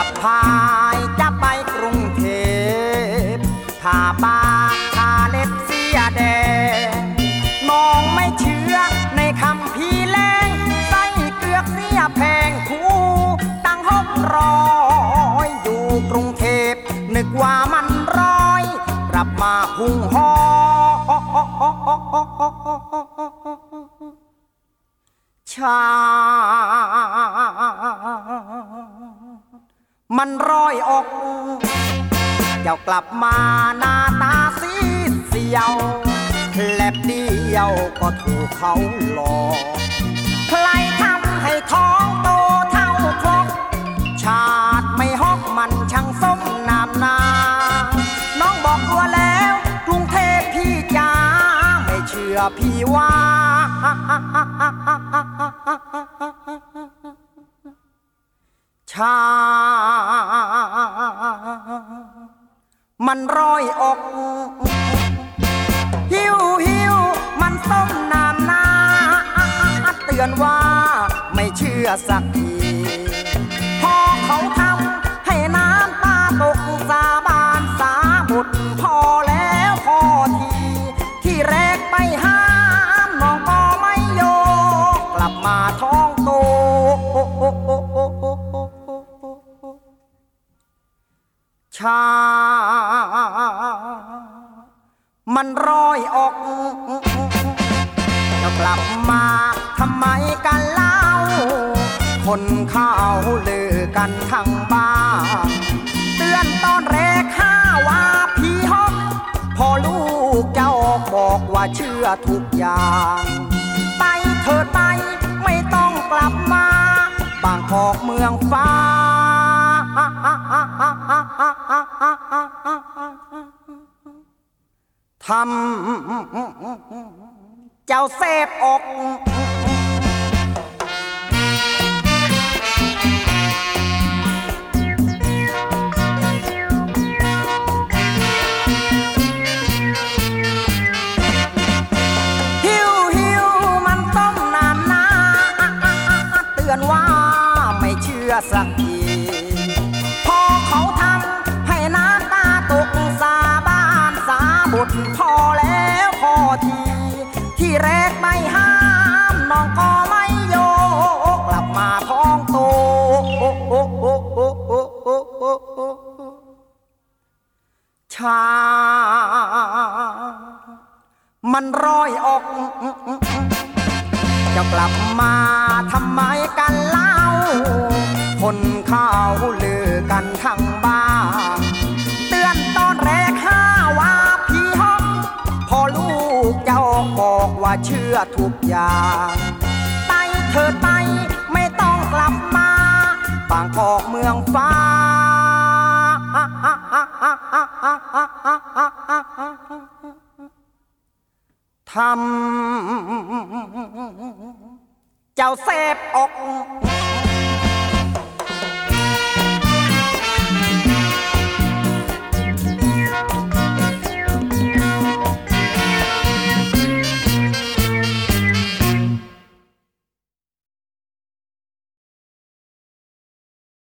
ับพายจะไปกรุงเทพผ่าบางทาเล็บเสียแดง มองไม่เชื่อในคำพี่แรงใส่เกือกเสียแพงคู่ตั้งหกร้อยอยู่กรุงเทพนึกว่ามันร้อยกลับมาพุ่งหอชา มันร้อยอกเจ้ากลับมาหน้าตาสีเสียวแลบเดียวก็ถูกเขาหลอกใครทำให้ท้องโตเท่าครกชาติไม่ฮอกมันช่างส้มนามนา น้องบอกตัวแล้วกรุงเทพพี่จ้าไม่เชื่อพี่ว่าชา มันร้อยอก หิวหิวมันส้มนามนาเตือนว่าไม่เชื่อสักทีพอเขาทำให้น้ำตาตกสาบานสาบุตรพอแล้วพอที ที่แรกไปห้ามน้องก็ไม่โยกกลับมาท้องโตชา อยอก จะกลับมาทำไมกันเล่า คนเข้าลือกันทั้งบ้านเตือนตอนแรกข้าว่าพี่ฮอกพอลูกเจ้าบอกว่าเชื่อทุกอย่าง ไปเถิดไปไม่ต้องกลับมา บางกอกเมืองฟ้า ทำเจ้าเสบอกหิวหิ ที่แรกไม่ห้าม น้องก็ไม่โยกกลับมาท้องโต ชา มันร้อยอก จะกลับมาทำไมกันเล่า คนเข้าลือกันทั้ง เชื่อทุกอย่างไปเถิดไปไม่ต้องกลับมาบางกอกเมืองฟ้าทำเจ้าเสบอก